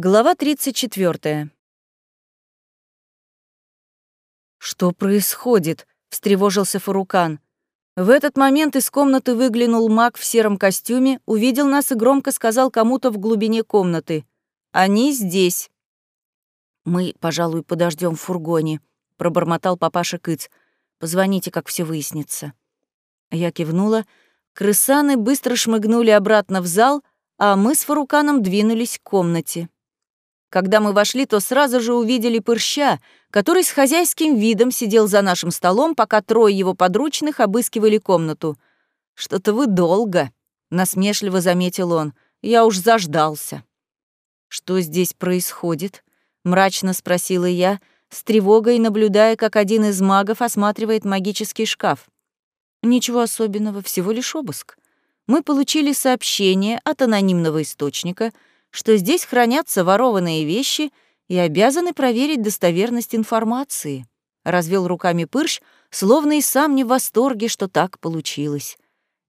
Глава 34. «Что происходит?» — встревожился Фарукан. В этот момент из комнаты выглянул маг в сером костюме, увидел нас и громко сказал кому-то в глубине комнаты. «Они здесь». «Мы, пожалуй, подождем в фургоне», — пробормотал папаша Кыц. «Позвоните, как все выяснится». Я кивнула. Крысаны быстро шмыгнули обратно в зал, а мы с Фаруканом двинулись к комнате. Когда мы вошли, то сразу же увидели Пырща, который с хозяйским видом сидел за нашим столом, пока трое его подручных обыскивали комнату. «Что-то вы долго», — насмешливо заметил он. «Я уж заждался». «Что здесь происходит?» — мрачно спросила я, с тревогой наблюдая, как один из магов осматривает магический шкаф. «Ничего особенного, всего лишь обыск. Мы получили сообщение от анонимного источника — что здесь хранятся ворованные вещи и обязаны проверить достоверность информации. Развел руками Пырщ, словно и сам не в восторге, что так получилось.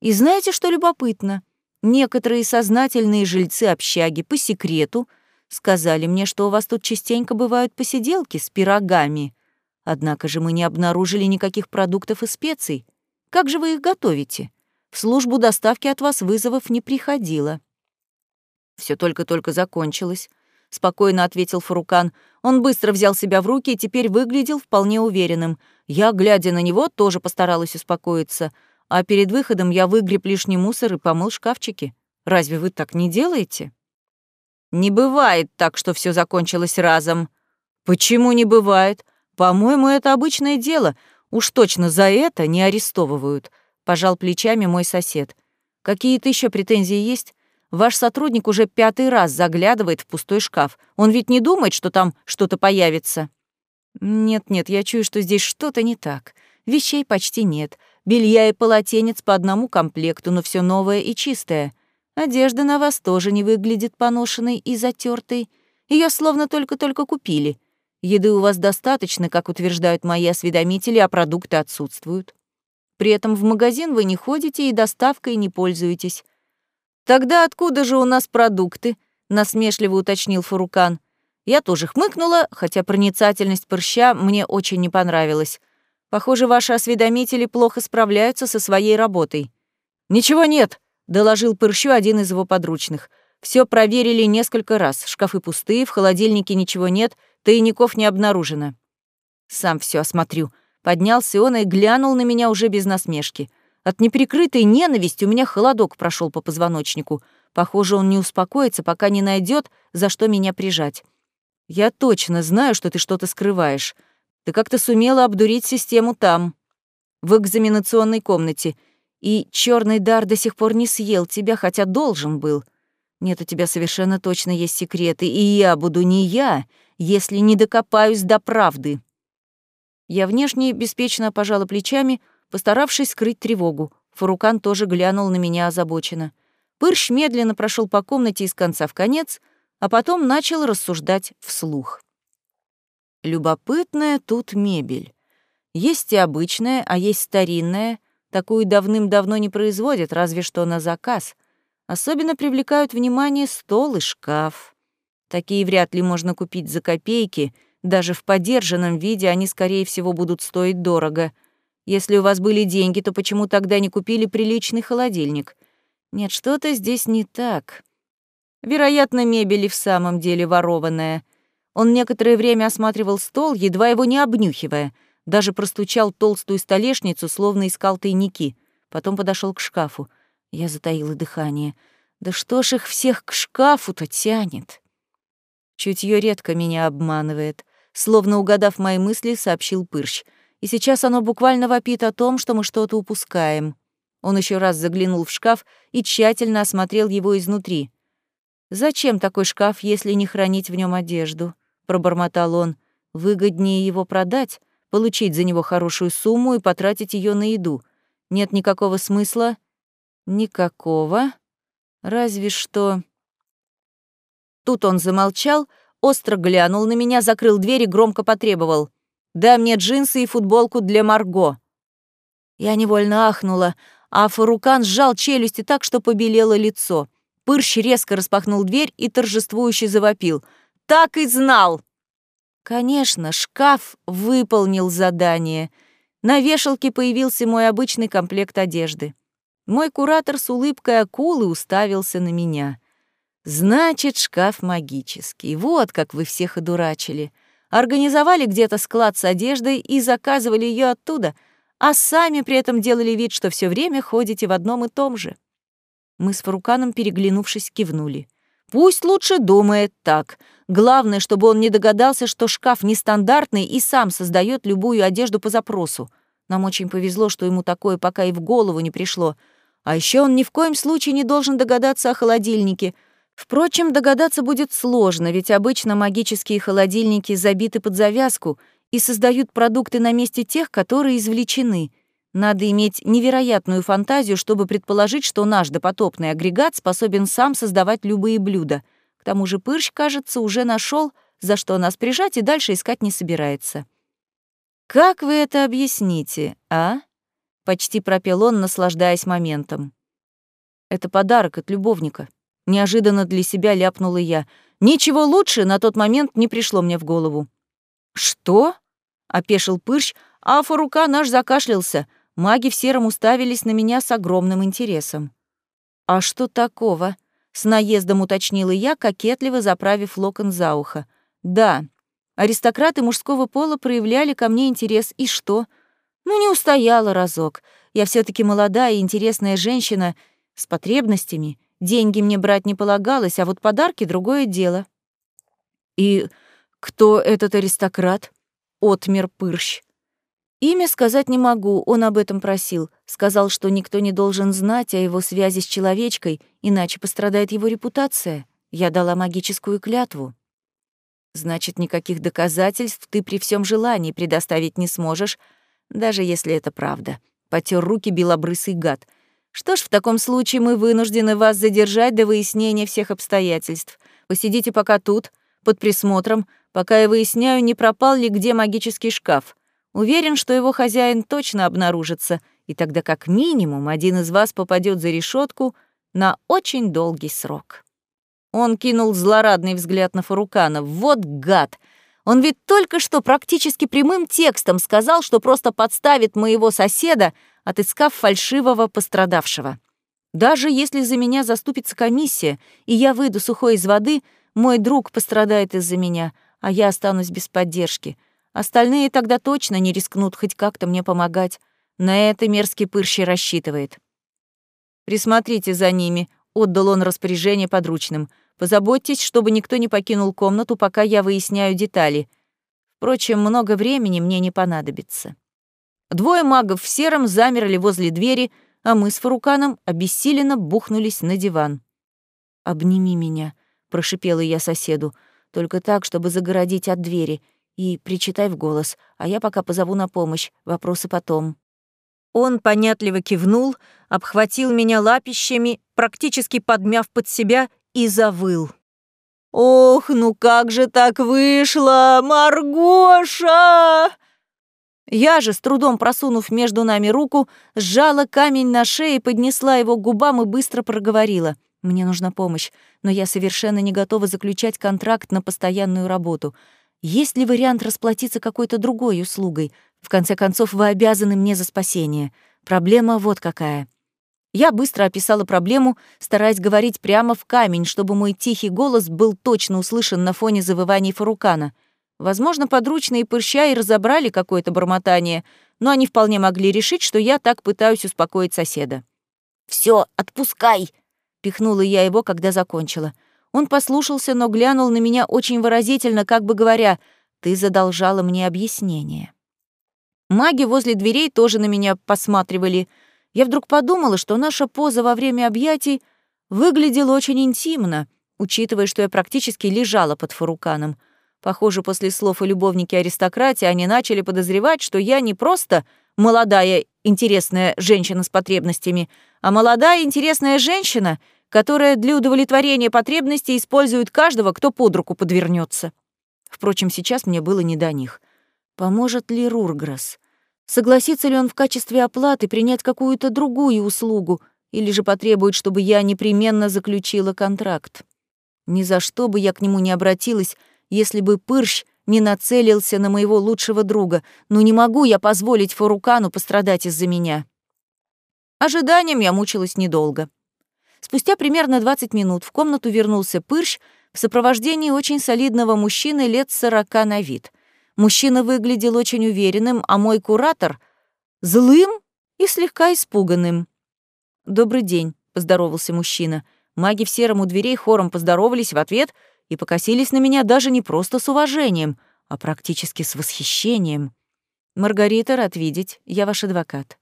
И знаете, что любопытно? Некоторые сознательные жильцы общаги по секрету сказали мне, что у вас тут частенько бывают посиделки с пирогами. Однако же мы не обнаружили никаких продуктов и специй. Как же вы их готовите? В службу доставки от вас вызовов не приходило. Все только-только закончилось», — спокойно ответил Фарукан. Он быстро взял себя в руки и теперь выглядел вполне уверенным. Я, глядя на него, тоже постаралась успокоиться. А перед выходом я выгреб лишний мусор и помыл шкафчики. Разве вы так не делаете? Не бывает так, что все закончилось разом. Почему не бывает? По-моему, это обычное дело. Уж точно за это не арестовывают. Пожал плечами мой сосед. Какие-то еще претензии есть? Ваш сотрудник уже пятый раз заглядывает в пустой шкаф. Он ведь не думает, что там что-то появится. Нет-нет, я чую, что здесь что-то не так. Вещей почти нет. Белья и полотенец по одному комплекту, но все новое и чистое. Одежда на вас тоже не выглядит поношенной и затертой. Ее словно только-только купили. Еды у вас достаточно, как утверждают мои осведомители, а продукты отсутствуют. При этом в магазин вы не ходите и доставкой не пользуетесь. «Тогда откуда же у нас продукты?» — насмешливо уточнил Фурукан. Я тоже хмыкнула, хотя проницательность прыща мне очень не понравилась. Похоже, ваши осведомители плохо справляются со своей работой. «Ничего нет», — доложил Пырщу один из его подручных. Все проверили несколько раз. Шкафы пустые, в холодильнике ничего нет, тайников не обнаружено. Сам все осмотрю. Поднялся он и глянул на меня уже без насмешки. От неприкрытой ненависти у меня холодок прошел по позвоночнику. Похоже, он не успокоится, пока не найдет, за что меня прижать. Я точно знаю, что ты что-то скрываешь. Ты как-то сумела обдурить систему там, в экзаменационной комнате. И черный дар до сих пор не съел тебя, хотя должен был. Нет, у тебя совершенно точно есть секреты, и я буду не я, если не докопаюсь до правды. Я внешне беспечно пожала плечами, постаравшись скрыть тревогу. Фурукан тоже глянул на меня озабоченно. Пырщ медленно прошел по комнате из конца в конец, а потом начал рассуждать вслух. Любопытная тут мебель. Есть и обычная, а есть старинная. Такую давным-давно не производят, разве что на заказ. Особенно привлекают внимание стол и шкаф. Такие вряд ли можно купить за копейки, даже в подержанном виде они, скорее всего, будут стоить дорого — если у вас были деньги, то почему тогда не купили приличный холодильник? Нет, что-то здесь не так. Вероятно, мебель и в самом деле ворованная. Он некоторое время осматривал стол, едва его не обнюхивая, даже простучал толстую столешницу, словно искал тайники. Потом подошел к шкафу. Я затаила дыхание. Да что ж их всех к шкафу-то тянет? Чутье редко меня обманывает. Словно угадав мои мысли, сообщил Пырщ — и сейчас оно буквально вопит о том, что мы что-то упускаем. Он еще раз заглянул в шкаф и тщательно осмотрел его изнутри. «Зачем такой шкаф, если не хранить в нем одежду?» — пробормотал он. «Выгоднее его продать, получить за него хорошую сумму и потратить ее на еду. Нет никакого смысла?» «Никакого. Разве что...» Тут он замолчал, остро глянул на меня, закрыл дверь и громко потребовал. Дай мне джинсы и футболку для Марго». Я невольно ахнула, а Фарукан сжал челюсти так, что побелело лицо. Пырщ резко распахнул дверь и торжествующе завопил. «Так и знал!» Конечно, шкаф выполнил задание. На вешалке появился мой обычный комплект одежды. Мой куратор с улыбкой акулы уставился на меня. «Значит, шкаф магический. Вот как вы всех одурачили. Организовали где-то склад с одеждой и заказывали ее оттуда, а сами при этом делали вид, что все время ходите в одном и том же». Мы с Фаруканом, переглянувшись, кивнули. «Пусть лучше думает так. Главное, чтобы он не догадался, что шкаф нестандартный и сам создает любую одежду по запросу. Нам очень повезло, что ему такое пока и в голову не пришло. А еще он ни в коем случае не должен догадаться о холодильнике. Впрочем, догадаться будет сложно, ведь обычно магические холодильники забиты под завязку и создают продукты на месте тех, которые извлечены. Надо иметь невероятную фантазию, чтобы предположить, что наш допотопный агрегат способен сам создавать любые блюда — к тому же Пырщ, кажется, уже нашел, за что нас прижать, и дальше искать не собирается. «Как вы это объясните, а?» — почти пропел он, наслаждаясь моментом. «Это подарок от любовника». Неожиданно для себя ляпнула я. Ничего лучше на тот момент не пришло мне в голову. «Что?» — опешил Пырщ, а Фарука наш закашлялся. Маги в сером уставились на меня с огромным интересом. «А что такого?» С наездом уточнила я, кокетливо заправив локон за ухо. Да, аристократы мужского пола проявляли ко мне интерес, и что? Ну, не устояла разок. Я все таки молодая и интересная женщина с потребностями. Деньги мне брать не полагалось, а вот подарки — другое дело. И кто этот аристократ? Отмер Пырщ. Имя сказать не могу, он об этом просил. Сказал, что никто не должен знать о его связи с человечкой, иначе пострадает его репутация. Я дала магическую клятву. Значит, никаких доказательств ты при всем желании предоставить не сможешь, даже если это правда. Потер руки белобрысый гад. Что ж, в таком случае мы вынуждены вас задержать до выяснения всех обстоятельств. Посидите пока тут, под присмотром, пока я выясняю, не пропал ли где магический шкаф. Уверен, что его хозяин точно обнаружится, и тогда как минимум один из вас попадет за решетку на очень долгий срок. Он кинул злорадный взгляд на Фарукана. Вот гад! Он ведь только что практически прямым текстом сказал, что просто подставит моего соседа, отыскав фальшивого пострадавшего. Даже если за меня заступится комиссия, и я выйду сухой из воды, мой друг пострадает из-за меня, а я останусь без поддержки — Остальные тогда точно не рискнут хоть как-то мне помогать. На это мерзкий пырщи рассчитывает. «Присмотрите за ними», — отдал он распоряжение подручным. «Позаботьтесь, чтобы никто не покинул комнату, пока я выясняю детали. Впрочем, много времени мне не понадобится». Двое магов в сером замерли возле двери, а мы с Фаруканом обессиленно бухнулись на диван. «Обними меня», — прошипела я соседу, — «только так, чтобы загородить от двери, и причитай в голос, а я пока позову на помощь, вопросы потом». Он понятливо кивнул, обхватил меня лапищами, практически подмяв под себя, и завыл. «Ох, ну как же так вышло, Маргоша!» Я же, с трудом просунув между нами руку, сжала камень на шее, поднесла его к губам и быстро проговорила. «Мне нужна помощь, но я совершенно не готова заключать контракт на постоянную работу. Есть ли вариант расплатиться какой-то другой услугой? В конце концов, вы обязаны мне за спасение. Проблема вот какая. Я быстро описала проблему, стараясь говорить прямо в камень, чтобы мой тихий голос был точно услышан на фоне завываний Фарукана. Возможно, подручные пырща и разобрали какое-то бормотание, но они вполне могли решить, что я так пытаюсь успокоить соседа. Все, отпускай!» — пихнула я его, когда закончила. Он послушался, но глянул на меня очень выразительно, как бы говоря, «Ты задолжала мне объяснение». Маги возле дверей тоже на меня посматривали. Я вдруг подумала, что наша поза во время объятий выглядела очень интимно, учитывая, что я практически лежала под фаруканом. Похоже, после слов о любовнике аристократии они начали подозревать, что я не просто молодая интересная женщина с потребностями, а молодая интересная женщина — которая для удовлетворения потребностей использует каждого, кто под руку подвернется. Впрочем, сейчас мне было не до них. Поможет ли Рурграсс? Согласится ли он в качестве оплаты принять какую-то другую услугу? или же потребует, чтобы я непременно заключила контракт. Ни за что бы я к нему не обратилась, если бы Пырщ не нацелился на моего лучшего друга, но не могу я позволить Фарукану пострадать из-за меня. Ожиданием я мучилась недолго. Спустя примерно 20 минут в комнату вернулся Пырщ в сопровождении очень солидного мужчины лет сорока на вид. Мужчина выглядел очень уверенным, а мой куратор — злым и слегка испуганным. «Добрый день», — поздоровался мужчина. Маги в сером у дверей хором поздоровались в ответ и покосились на меня даже не просто с уважением, а практически с восхищением. «Маргарита, рад видеть. Я ваш адвокат».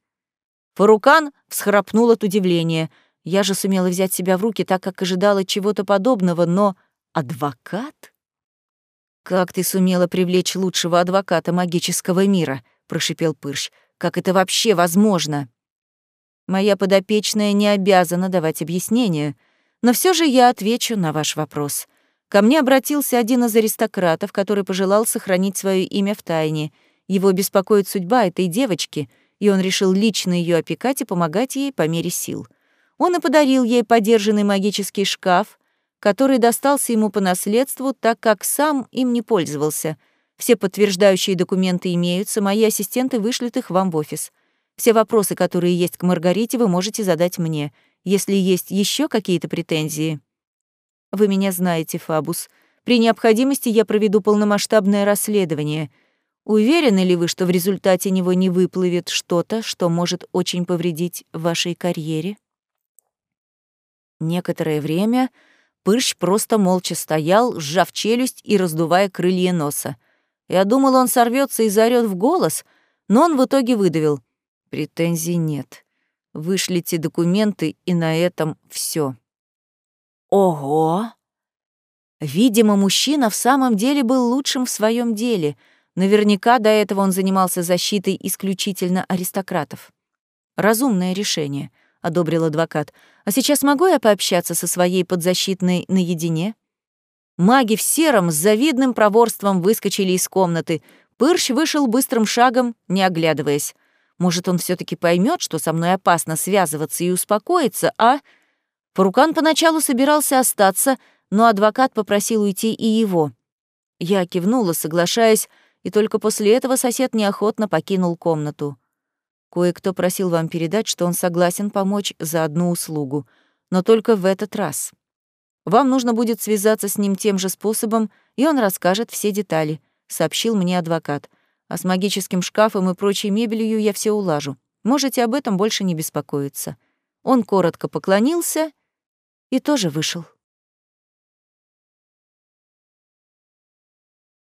Фарукан всхрапнул от удивления. Я же сумела взять себя в руки, так как ожидала чего-то подобного, но адвокат? «Как ты сумела привлечь лучшего адвоката магического мира?» — прошипел Пырщ. «Как это вообще возможно?» Моя подопечная не обязана давать объяснения, но все же я отвечу на ваш вопрос. Ко мне обратился один из аристократов, который пожелал сохранить свое имя в тайне. Его беспокоит судьба этой девочки, и он решил лично ее опекать и помогать ей по мере сил. Он и подарил ей подержанный магический шкаф, который достался ему по наследству, так как сам им не пользовался. Все подтверждающие документы имеются, мои ассистенты вышлют их вам в офис. Все вопросы, которые есть к Маргарите, вы можете задать мне. Если есть еще какие-то претензии... Вы меня знаете, Фабус. При необходимости я проведу полномасштабное расследование. Уверены ли вы, что в результате него не выплывет что-то, что может очень повредить вашей карьере? Некоторое время Пырщ просто молча стоял, сжав челюсть и раздувая крылья носа. Я думал, он сорвется и заорёт в голос, но он в итоге выдавил. Претензий нет. Вышлите документы, и на этом все. Ого! Видимо, мужчина в самом деле был лучшим в своем деле. Наверняка до этого он занимался защитой исключительно аристократов. Разумное решение, одобрил адвокат. А сейчас могу я пообщаться со своей подзащитной наедине? Маги в сером с завидным проворством выскочили из комнаты. Пырщ вышел быстрым шагом, не оглядываясь. Может, он все таки поймет, что со мной опасно связываться и успокоится, а... Фарукан поначалу собирался остаться, но адвокат попросил уйти и его. Я кивнула, соглашаясь, и только после этого сосед неохотно покинул комнату. Кое-кто просил вам передать, что он согласен помочь за одну услугу, но только в этот раз. Вам нужно будет связаться с ним тем же способом, и он расскажет все детали, сообщил мне адвокат. А с магическим шкафом и прочей мебелью я все улажу. Можете об этом больше не беспокоиться. Он коротко поклонился и тоже вышел.